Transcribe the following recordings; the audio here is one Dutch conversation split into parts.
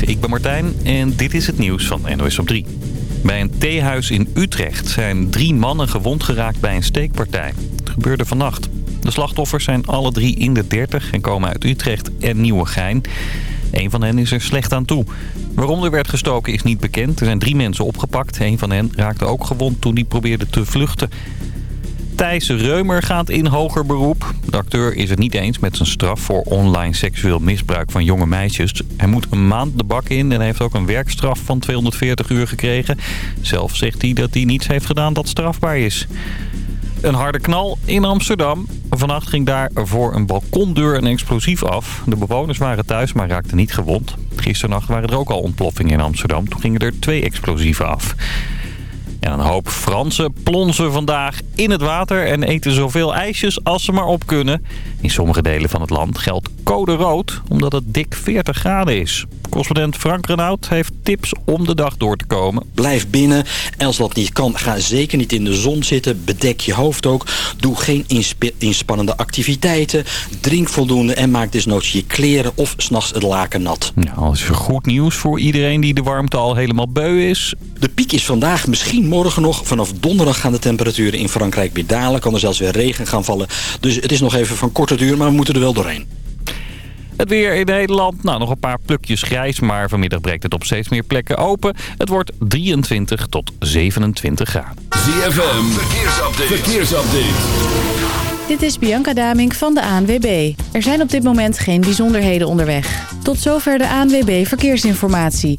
Ik ben Martijn en dit is het nieuws van NOS op 3. Bij een theehuis in Utrecht zijn drie mannen gewond geraakt bij een steekpartij. Het gebeurde vannacht. De slachtoffers zijn alle drie in de 30 en komen uit Utrecht en Nieuwegein. Een van hen is er slecht aan toe. Waarom er werd gestoken is niet bekend. Er zijn drie mensen opgepakt. Een van hen raakte ook gewond toen hij probeerde te vluchten. Thijs Reumer gaat in hoger beroep. De acteur is het niet eens met zijn straf voor online seksueel misbruik van jonge meisjes. Hij moet een maand de bak in en heeft ook een werkstraf van 240 uur gekregen. Zelf zegt hij dat hij niets heeft gedaan dat strafbaar is. Een harde knal in Amsterdam. Vannacht ging daar voor een balkondeur een explosief af. De bewoners waren thuis, maar raakten niet gewond. Gisternacht waren er ook al ontploffingen in Amsterdam. Toen gingen er twee explosieven af. En een hoop Fransen plonzen vandaag in het water en eten zoveel ijsjes als ze maar op kunnen. In sommige delen van het land geldt code rood, omdat het dik 40 graden is. Correspondent Frank Renaud heeft tips om de dag door te komen. Blijf binnen. En als dat niet kan, ga zeker niet in de zon zitten. Bedek je hoofd ook. Doe geen inspannende activiteiten. Drink voldoende en maak desnoods je kleren of s'nachts het laken nat. Nou, dat is goed nieuws voor iedereen die de warmte al helemaal beu is. De piek is vandaag, misschien morgen nog. Vanaf donderdag gaan de temperaturen in Frankrijk weer dalen. Kan er zelfs weer regen gaan vallen. Dus het is nog even van korte duur, maar we moeten er wel doorheen. Het weer in Nederland, nou nog een paar plukjes grijs, maar vanmiddag breekt het op steeds meer plekken open. Het wordt 23 tot 27 graden. ZFM, verkeersupdate. verkeersupdate. Dit is Bianca Damink van de ANWB. Er zijn op dit moment geen bijzonderheden onderweg. Tot zover de ANWB Verkeersinformatie.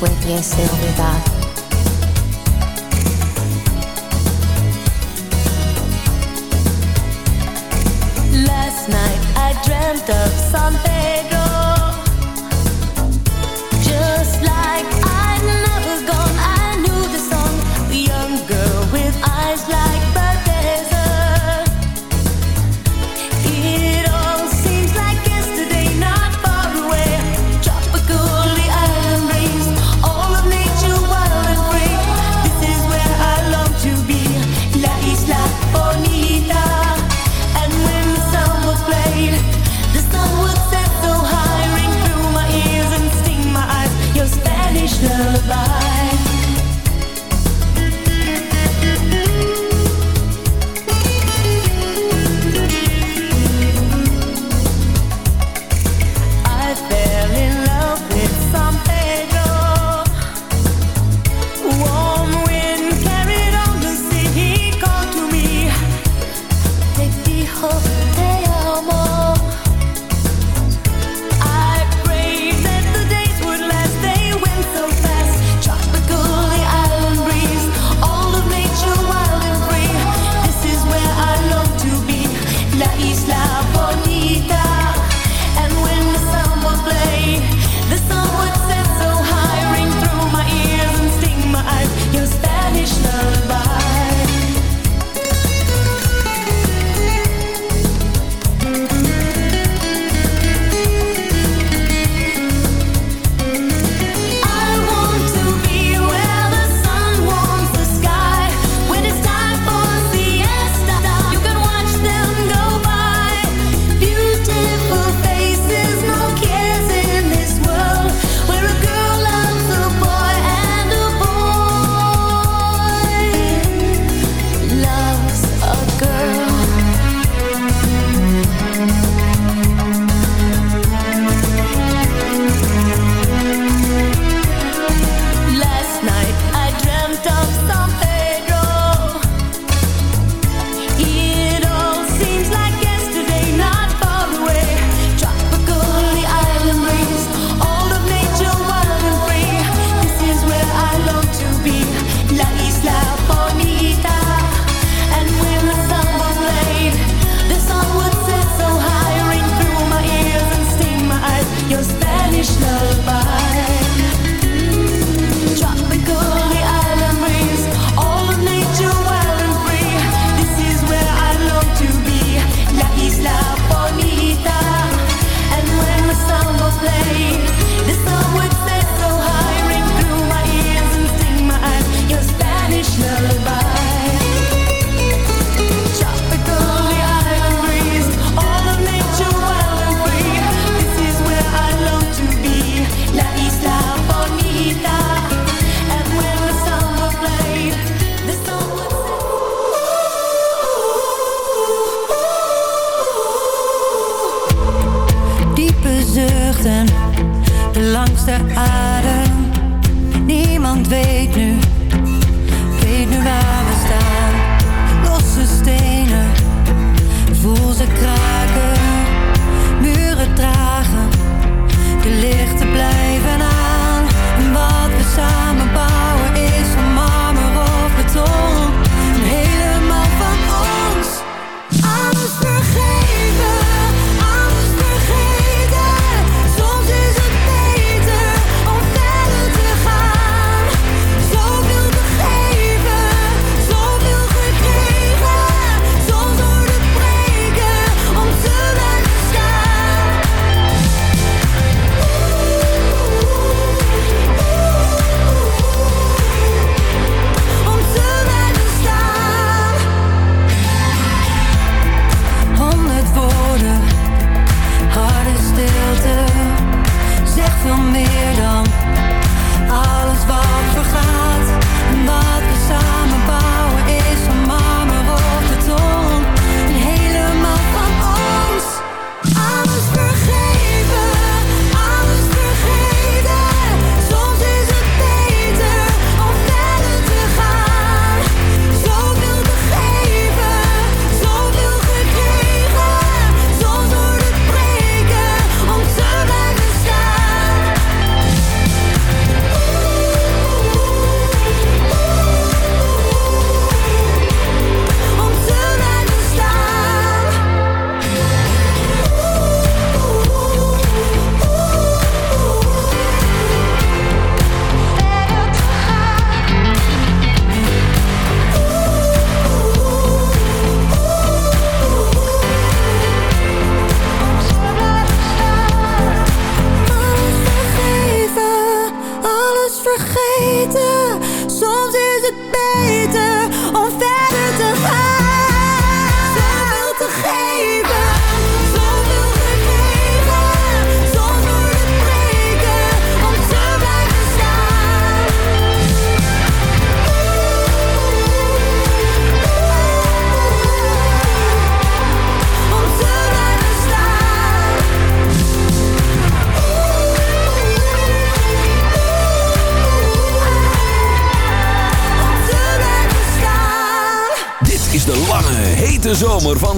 Como pudiese olvidar Last night I dreamt of San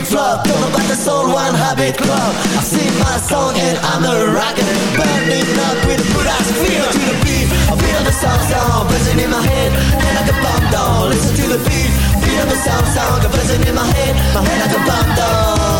big flop Talk about the soul, one habit club. I sing my song and I'm a rocker. Burning up with a good ass feel. To the beat I feel the sound sound buzzing in my head. And I can bomb down, listen to the beat. Feel the sound sound buzzing in my head. My head I can bomb down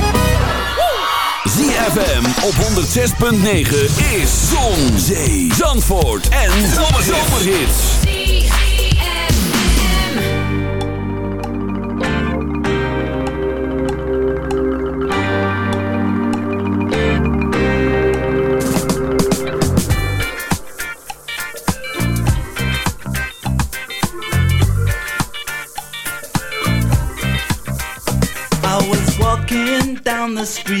ZFM op 106.9 is Zon, Zee, Zandvoort en Zomerhits. Down the street,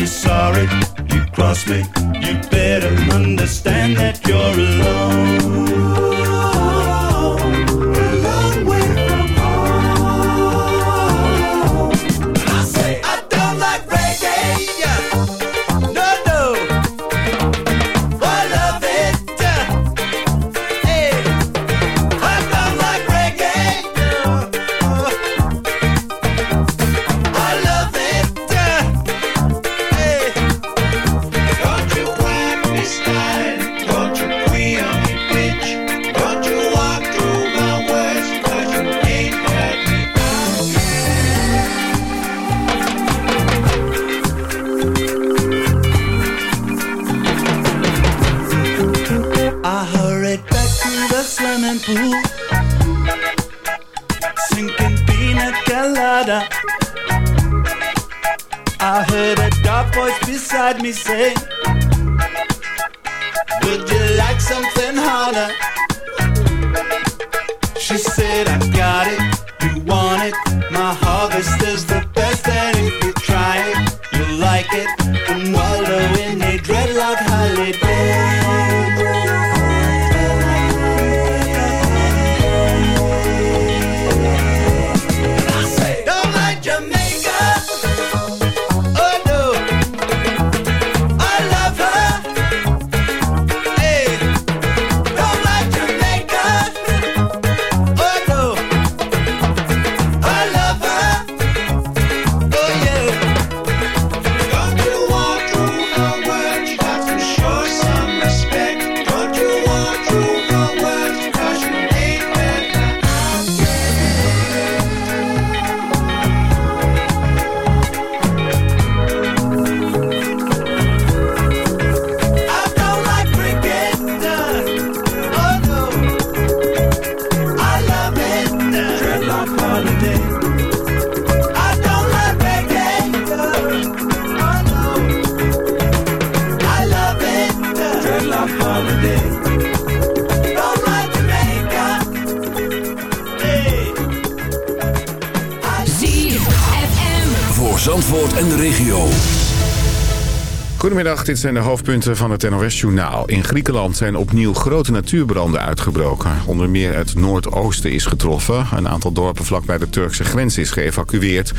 Be sorry. You cross me, you better understand that you're alone. Goedemiddag, dit zijn de hoofdpunten van het NOS-journaal. In Griekenland zijn opnieuw grote natuurbranden uitgebroken. Onder meer het noordoosten is getroffen. Een aantal dorpen vlakbij de Turkse grens is geëvacueerd.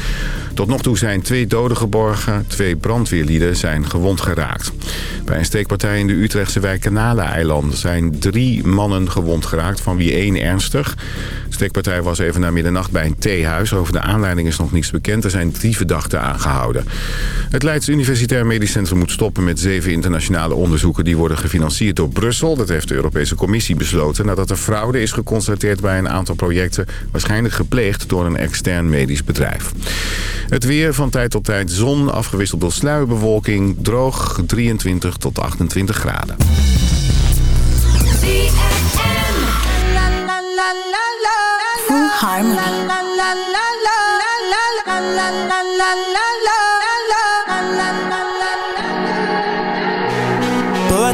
Tot nog toe zijn twee doden geborgen. Twee brandweerlieden zijn gewond geraakt. Bij een steekpartij in de Utrechtse wijk Kanaleneiland zijn drie mannen gewond geraakt, van wie één ernstig. De steekpartij was even na middernacht bij een theehuis. Over de aanleiding is nog niets bekend. Er zijn drie verdachten aangehouden. Het Leids Universitair Medisch Centrum moet stoppen met zeven internationale onderzoeken... die worden gefinancierd door Brussel. Dat heeft de Europese Commissie besloten... nadat er fraude is geconstateerd bij een aantal projecten... waarschijnlijk gepleegd door een extern medisch bedrijf. Het weer van tijd tot tijd zon, afgewisseld door sluierbewolking... droog 23 tot 28 graden. Full harmony.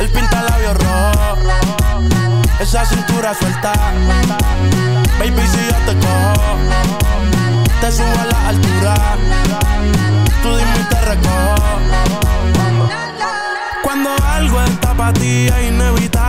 El pinta labios rojo. Esa cintura suelta. Baby, si yo te cojo, te subo a la altura. Tú dime y te recojo. Cuando algo está para ti es inevitable.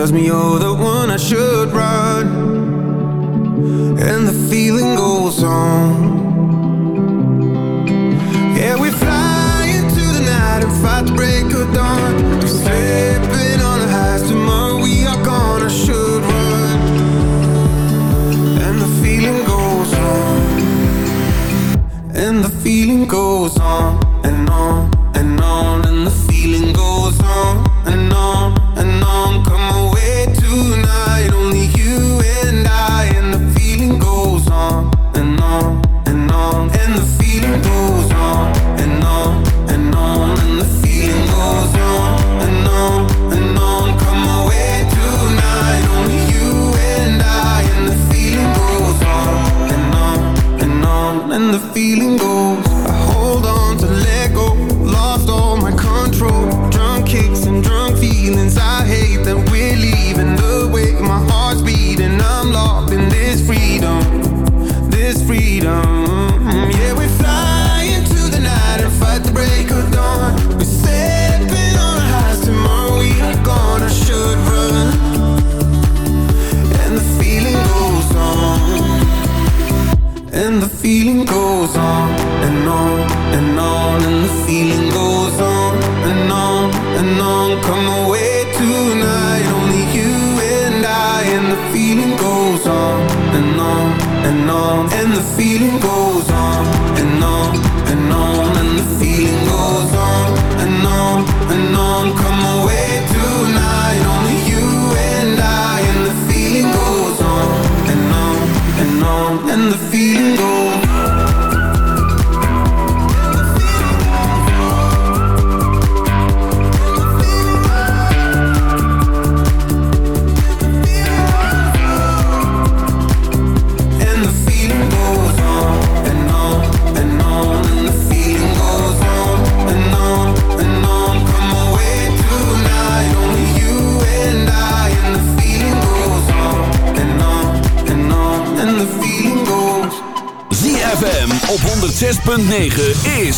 tells me all the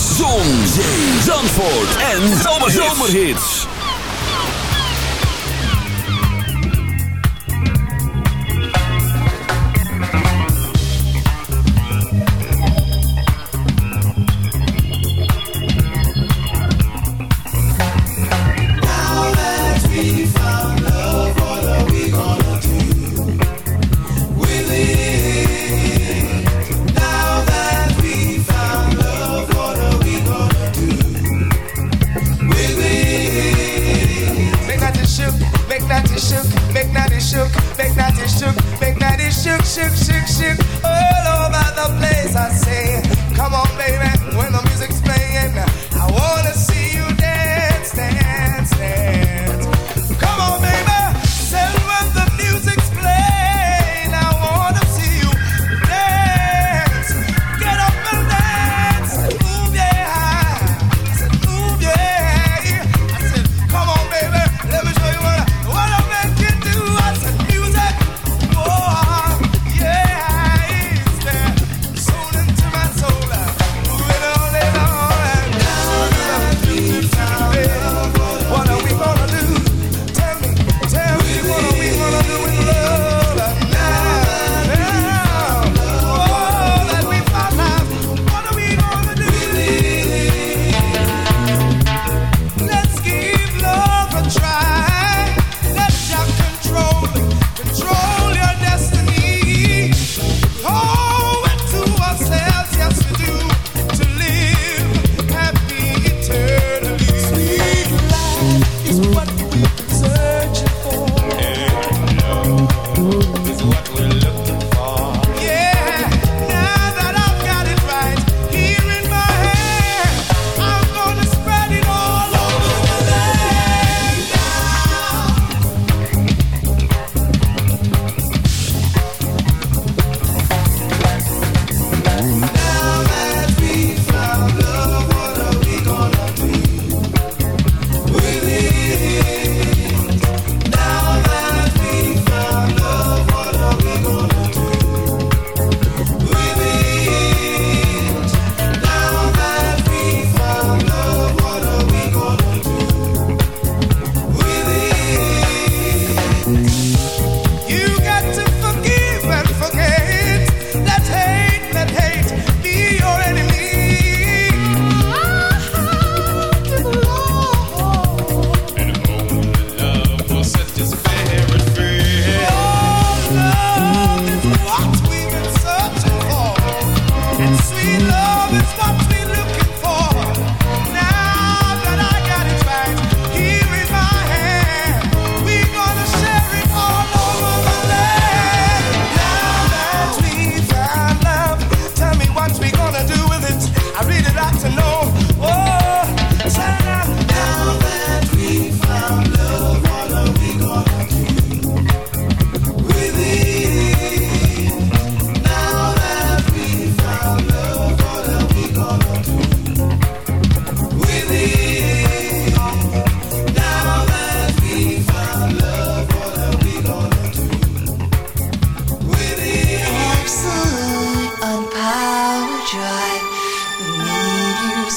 Zon, zee, zandvoort en zomerhits. zomerhits.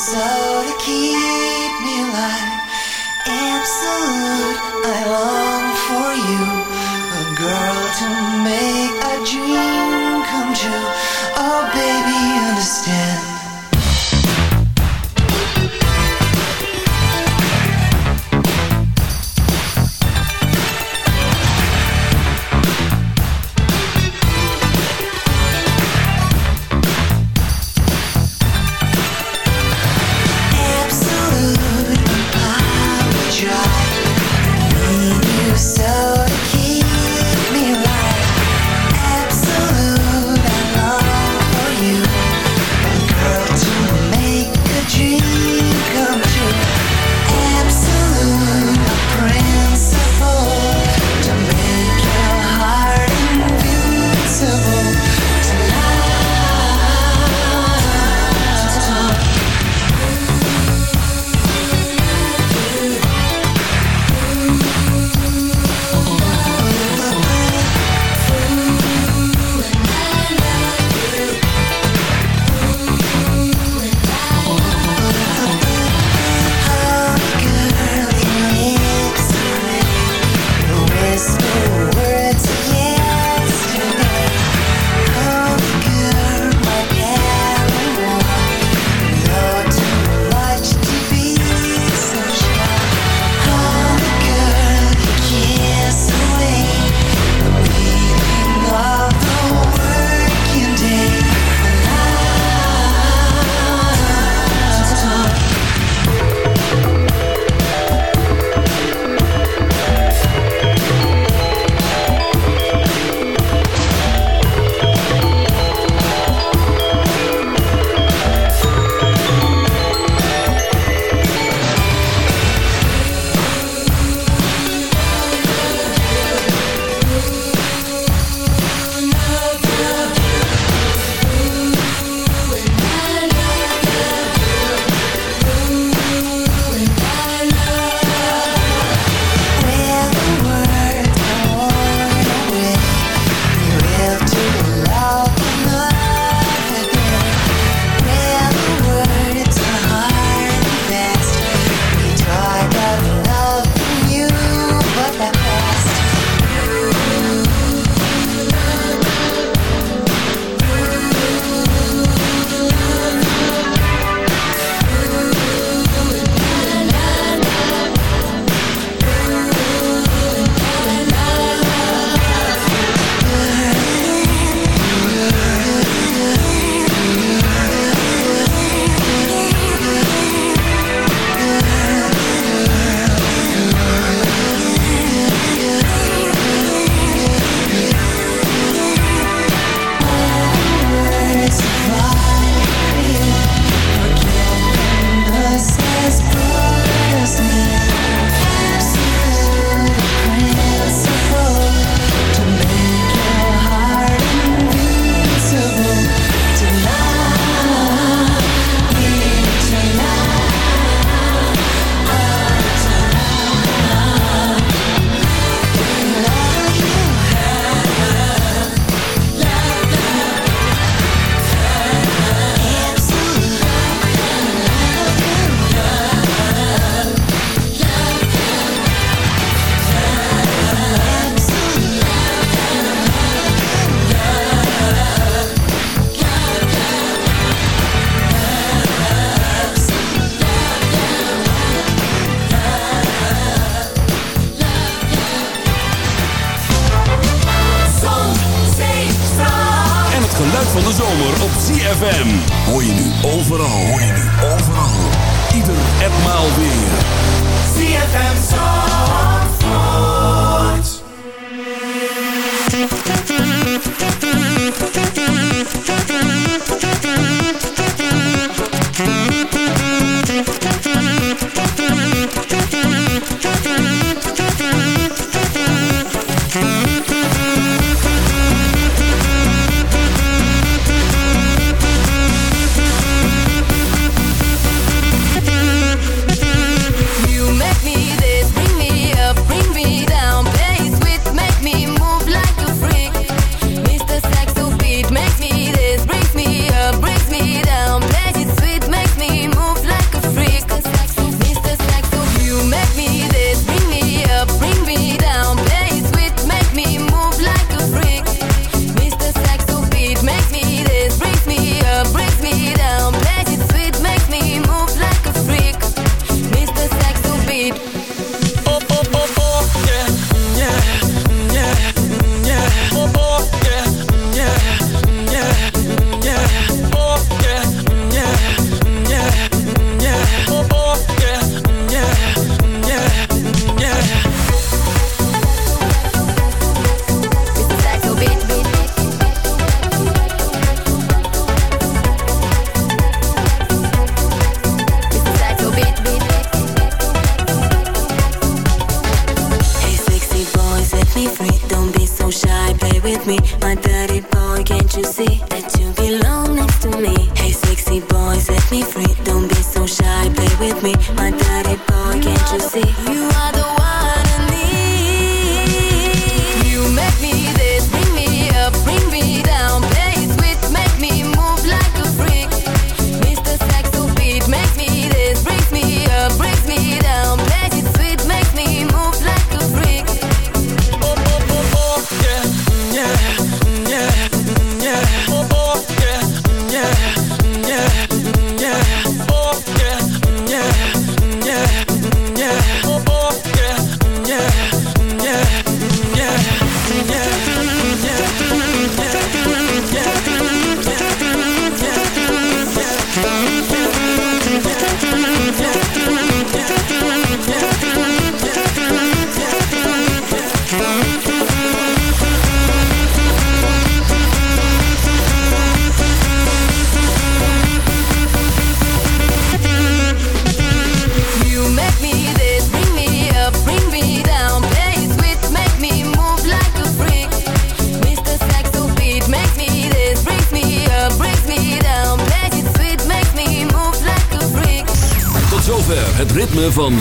So to keep me alive, absolute I love.